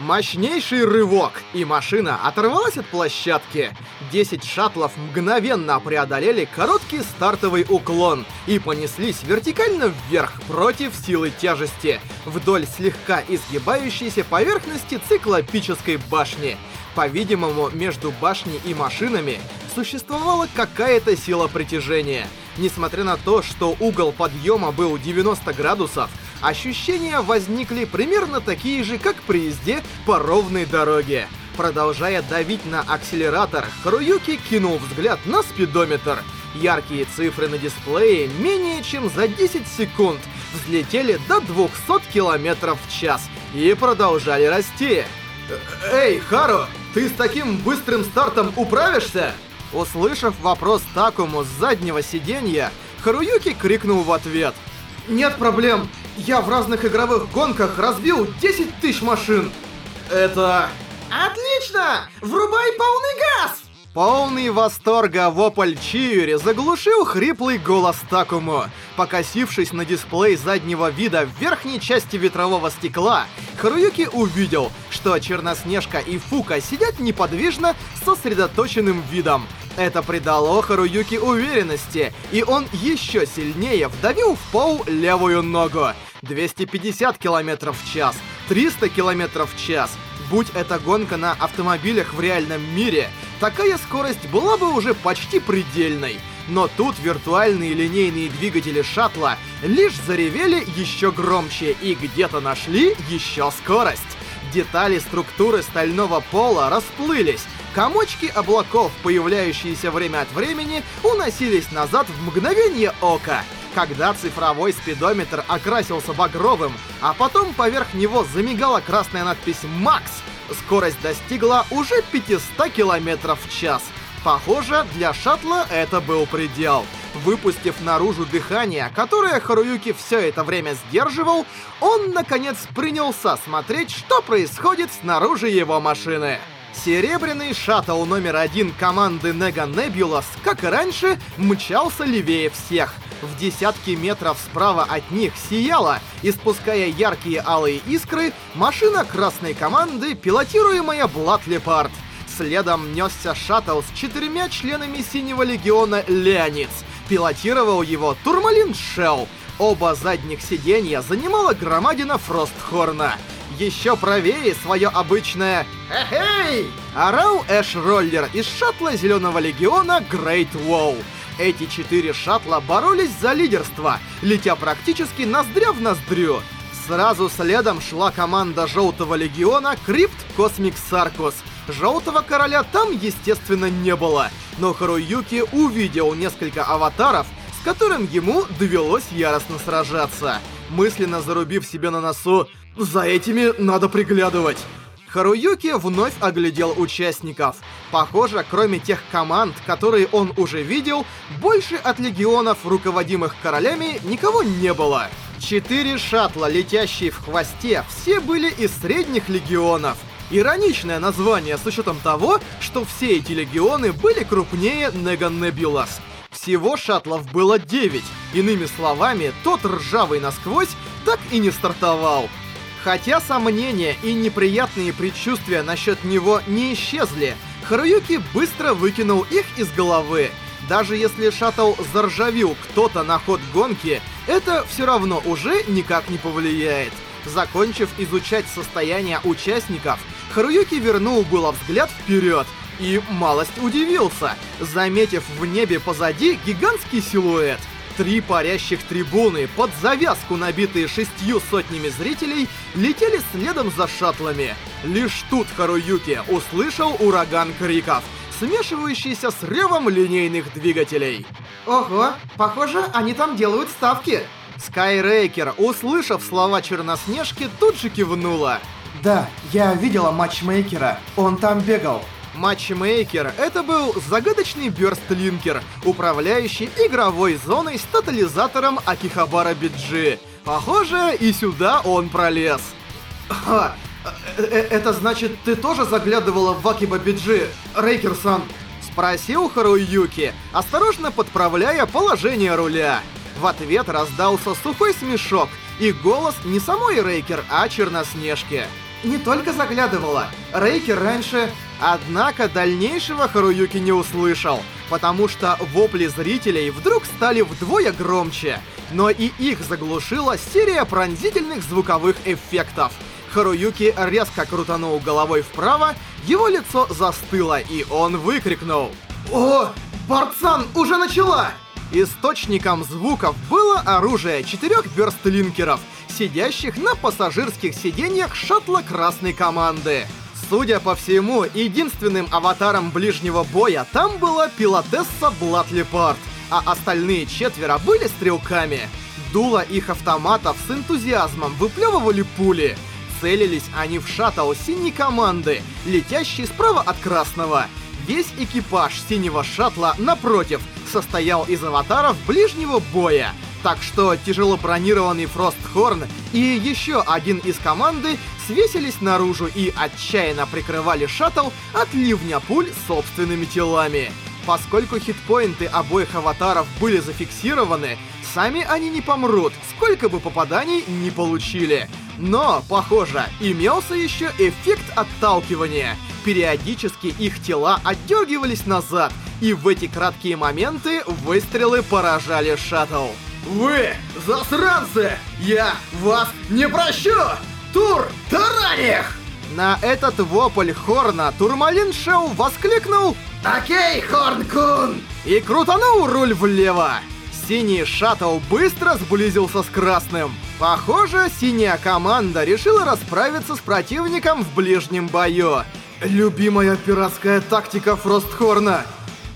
Мощнейший рывок, и машина оторвалась от площадки. 10 шаттлов мгновенно преодолели короткий стартовый уклон и понеслись вертикально вверх против силы тяжести, вдоль слегка изгибающейся поверхности циклопической башни. По-видимому, между башней и машинами существовала какая-то сила притяжения. Несмотря на то, что угол подъема был 90 градусов, ощущения возникли примерно такие же, как при езде по ровной дороге. Продолжая давить на акселератор, Харуюки кинул взгляд на спидометр. Яркие цифры на дисплее менее чем за 10 секунд взлетели до 200 км в час и продолжали расти. «Эй, Хару, ты с таким быстрым стартом управишься?» Услышав вопрос Такому с заднего сиденья, Харуюки крикнул в ответ. «Нет проблем, я в разных игровых гонках разбил 10 тысяч машин!» «Это...» «Отлично! Врубай полный газ!» Полный восторга вопль Чиури заглушил хриплый голос Такому. Покосившись на дисплей заднего вида в верхней части ветрового стекла, Харуюки увидел, что Черноснежка и Фука сидят неподвижно сосредоточенным видом. Это придало Харуюки уверенности, и он еще сильнее вдавил в пол левую ногу. 250 км в час, 300 км в час. Будь это гонка на автомобилях в реальном мире, такая скорость была бы уже почти предельной. Но тут виртуальные линейные двигатели шаттла лишь заревели еще громче и где-то нашли еще скорость. Детали структуры стального пола расплылись, комочки облаков, появляющиеся время от времени, уносились назад в мгновение ока. Когда цифровой спидометр окрасился багровым, а потом поверх него замигала красная надпись «Макс», скорость достигла уже 500 км в час. Похоже, для шаттла это был предел. Выпустив наружу дыхание, которое Харуюки все это время сдерживал, он, наконец, принялся смотреть, что происходит снаружи его машины. Серебряный шаттл номер один команды Нега Небулас, как и раньше, мчался левее всех. В десятки метров справа от них сияла, испуская яркие алые искры, машина красной команды, пилотируемая Блад Лепард. Следом несся шаттл с четырьмя членами Синего Легиона Леониц. Пилотировал его Турмалин Шелл. Оба задних сиденья занимала громадина Фростхорна. Еще правее свое обычное «Эхей!» орал Эш Роллер из шаттла Зеленого Легиона Great Wall. Эти четыре шаттла боролись за лидерство, летя практически ноздря в ноздрю. Сразу следом шла команда Желтого Легиона Crypt Cosmic Circus. Желтого Короля там, естественно, не было, но Харуюки увидел несколько аватаров, с которым ему довелось яростно сражаться. Мысленно зарубив себе на носу «За этими надо приглядывать!» Харуюки вновь оглядел участников. Похоже, кроме тех команд, которые он уже видел, больше от легионов, руководимых королями, никого не было. Четыре шаттла, летящие в хвосте, все были из средних легионов. Ироничное название с учетом того, что все эти легионы были крупнее Неган Небулас. Всего шаттлов было 9. Иными словами, тот ржавый насквозь так и не стартовал. Хотя сомнения и неприятные предчувствия насчет него не исчезли, Харуюки быстро выкинул их из головы. Даже если шаттл заржавил кто-то на ход гонки, это все равно уже никак не повлияет. Закончив изучать состояние участников, Харуюки вернул было взгляд вперед и малость удивился, заметив в небе позади гигантский силуэт. Три парящих трибуны, под завязку набитые шестью сотнями зрителей, летели следом за шаттлами. Лишь тут Харуюки услышал ураган криков, смешивающийся с ревом линейных двигателей. «Ого, похоже, они там делают ставки!» Скайрейкер, услышав слова Черноснежки, тут же кивнула. Да, я видела матчмейкера. Он там бегал. Матчмейкер — это был загадочный бёрстлинкер, управляющий игровой зоной с тотализатором Акихабара BG. Похоже, и сюда он пролез. Ха, э, э, это значит, ты тоже заглядывала в Акиба BG, Рейкер-сан? Спросил Харуюки, осторожно подправляя положение руля. В ответ раздался сухой смешок и голос не самой Рейкер, а Черноснежки. не только заглядывала. Рейкер раньше... Однако дальнейшего Харуюки не услышал, потому что вопли зрителей вдруг стали вдвое громче. Но и их заглушила серия пронзительных звуковых эффектов. Харуюки резко крутанул головой вправо, его лицо застыло, и он выкрикнул. «О, Бартсан уже начала!» Источником звуков было оружие четырех бёрстлинкеров, сидящих на пассажирских сиденьях шаттла красной команды. Судя по всему, единственным аватаром ближнего боя там была пилотесса Блад Лепард, а остальные четверо были стрелками. Дула их автоматов с энтузиазмом выплевывали пули. Целились они в шаттл синей команды, летящий справа от красного. Весь экипаж синего шаттла, напротив, состоял из аватаров ближнего боя, так что тяжело бронированный Фростхорн и еще один из команды свесились наружу и отчаянно прикрывали шаттл от ливня пуль собственными телами. Поскольку хитпоинты обоих аватаров были зафиксированы, сами они не помрут, сколько бы попаданий не получили. Но, похоже, имелся еще эффект отталкивания. Периодически их тела отдергивались назад, и в эти краткие моменты выстрелы поражали шаттл. Вы, засранцы! Я вас не прощу! Тур Тараних! На этот вопль Хорна Турмалин Шоу воскликнул Окей, Хорн-кун! и крутанул руль влево. Синий шаттл быстро сблизился с красным. Похоже, синяя команда решила расправиться с противником в ближнем бою. Любимая пиратская тактика Фростхорна.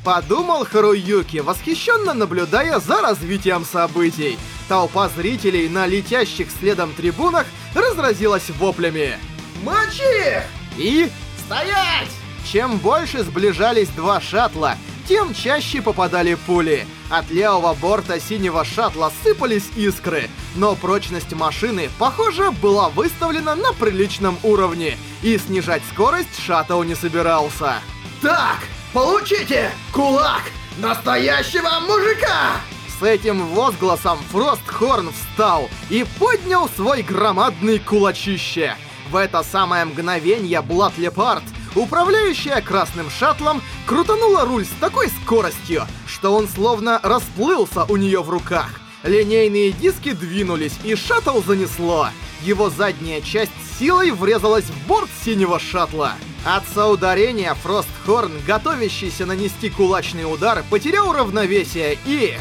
Подумал Харуюки, восхищенно наблюдая за развитием событий. Толпа зрителей на летящих следом трибунах разразилась воплями. Мочи! И Стоять! чем больше сближались два шаттла, тем чаще попадали пули. От левого борта синего шаттла сыпались искры, но прочность машины, похоже, была выставлена на приличном уровне, и снижать скорость шаттл не собирался. Так, получите кулак настоящего мужика! С этим возгласом Фростхорн встал и поднял свой громадный кулачище. В это самое мгновение Блад Лепард, управляющая красным шаттлом, крутанула руль с такой скоростью, что он словно расплылся у нее в руках. Линейные диски двинулись, и шаттл занесло. Его задняя часть силой врезалась в борт синего шаттла. От соударения Фростхорн, готовящийся нанести кулачный удар, потерял равновесие и...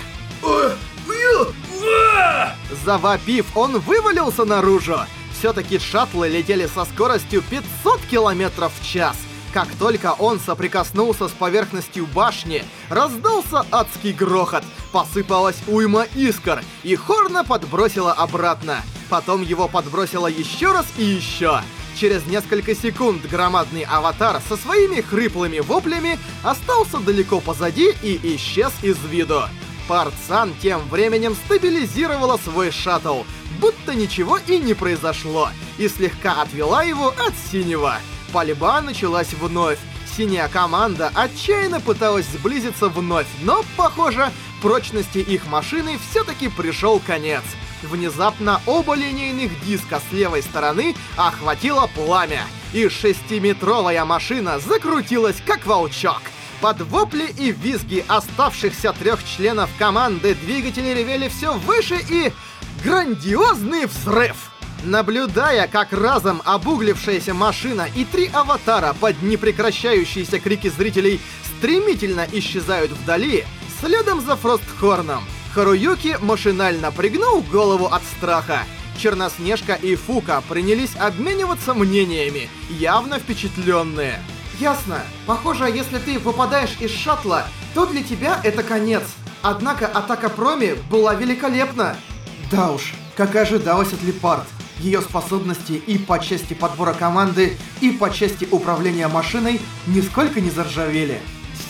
Завопив, он вывалился наружу. Все-таки шаттлы летели со скоростью 500 километров в час. Как только он соприкоснулся с поверхностью башни, раздался адский грохот, посыпалась уйма искр, и Хорна подбросила обратно. Потом его подбросило еще раз и еще. Через несколько секунд громадный аватар со своими хриплыми воплями остался далеко позади и исчез из виду. Парцан тем временем стабилизировала свой шаттл, будто ничего и не произошло, и слегка отвела его от синего. Пальба началась вновь. Синяя команда отчаянно пыталась сблизиться вновь, но, похоже, прочности их машины все-таки пришел конец. Внезапно оба линейных диска с левой стороны охватило пламя, и шестиметровая машина закрутилась как волчок. Под вопли и визги оставшихся трех членов команды двигатели ревели все выше и... Грандиозный взрыв! Наблюдая, как разом обуглившаяся машина и три аватара под непрекращающиеся крики зрителей стремительно исчезают вдали, следом за Фростхорном, Харуюки машинально пригнул голову от страха. Черноснежка и Фука принялись обмениваться мнениями, явно впечатленные. Ясно. Похоже, если ты выпадаешь из шаттла, то для тебя это конец. Однако атака Проми была великолепна. Да уж, как и ожидалось от Лепард. Ее способности и по части подбора команды, и по части управления машиной нисколько не заржавели.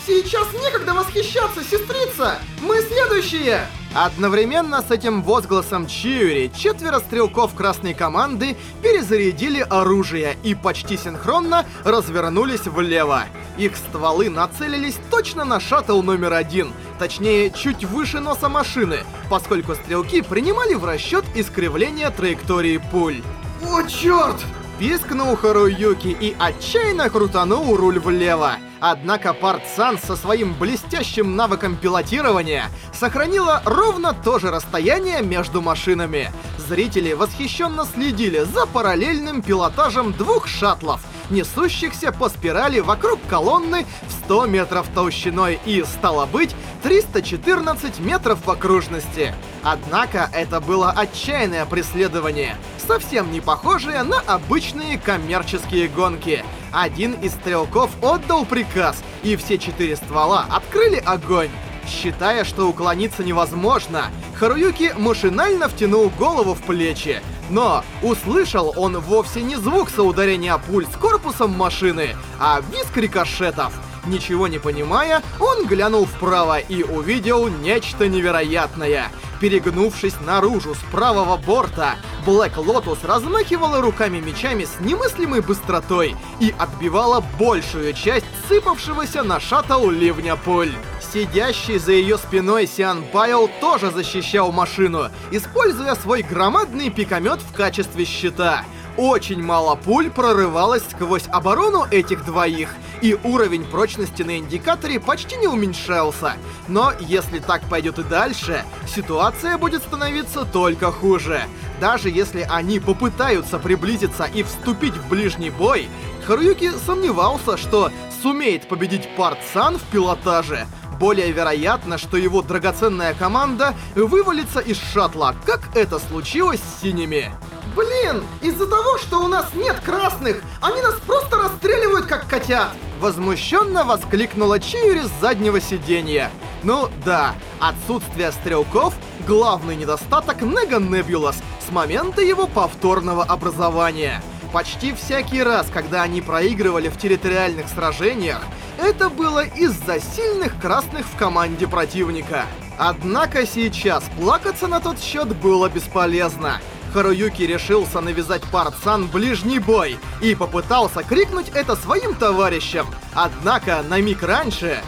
Сейчас некогда восхищаться, сестрица! Мы следующие! Одновременно с этим возгласом Чиури четверо стрелков красной команды перезарядили оружие и почти синхронно развернулись влево. Их стволы нацелились точно на шаттл номер один, точнее, чуть выше носа машины, поскольку стрелки принимали в расчет искривление траектории пуль. О, черт! пискнул Харуюки и отчаянно крутанул руль влево. Однако Парт-сан со своим блестящим навыком пилотирования сохранила ровно то же расстояние между машинами. Зрители восхищенно следили за параллельным пилотажем двух шаттлов, несущихся по спирали вокруг колонны в 100 метров толщиной и, стало быть, 314 метров в окружности. Однако это было отчаянное преследование, совсем не похожее на обычные коммерческие гонки. Один из стрелков отдал приказ, и все четыре ствола открыли огонь. Считая, что уклониться невозможно, Харуюки машинально втянул голову в плечи. Но услышал он вовсе не звук соударения пуль с корпусом машины, а визг рикошетов. Ничего не понимая, он глянул вправо и увидел нечто невероятное. Перегнувшись наружу с правого борта, Блэк Лотус размахивала руками-мечами с немыслимой быстротой и отбивала большую часть сыпавшегося на шаттл ливня пуль. Сидящий за ее спиной Сиан Пайл тоже защищал машину, используя свой громадный пикомет в качестве щита. Очень мало пуль прорывалось сквозь оборону этих двоих, и уровень прочности на индикаторе почти не уменьшался. Но если так пойдет и дальше, ситуация будет становиться только хуже. Даже если они попытаются приблизиться и вступить в ближний бой, Харуюки сомневался, что сумеет победить Парт-сан в пилотаже. Более вероятно, что его драгоценная команда вывалится из шаттла, как это случилось с синими. Блин, из-за того, что у нас нет красных, они нас просто расстреливают как котят. Возмущенно воскликнула Чиури с заднего сиденья. Ну да, отсутствие стрелков — главный недостаток Нега Небулас с момента его повторного образования. Почти всякий раз, когда они проигрывали в территориальных сражениях, это было из-за сильных красных в команде противника. Однако сейчас плакаться на тот счет было бесполезно. Харуюки решился навязать Парт-сан ближний бой и попытался крикнуть это своим товарищам. Однако на миг раньше...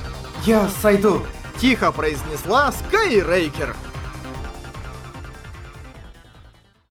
«Я сойду», — тихо произнесла Скайрейкер.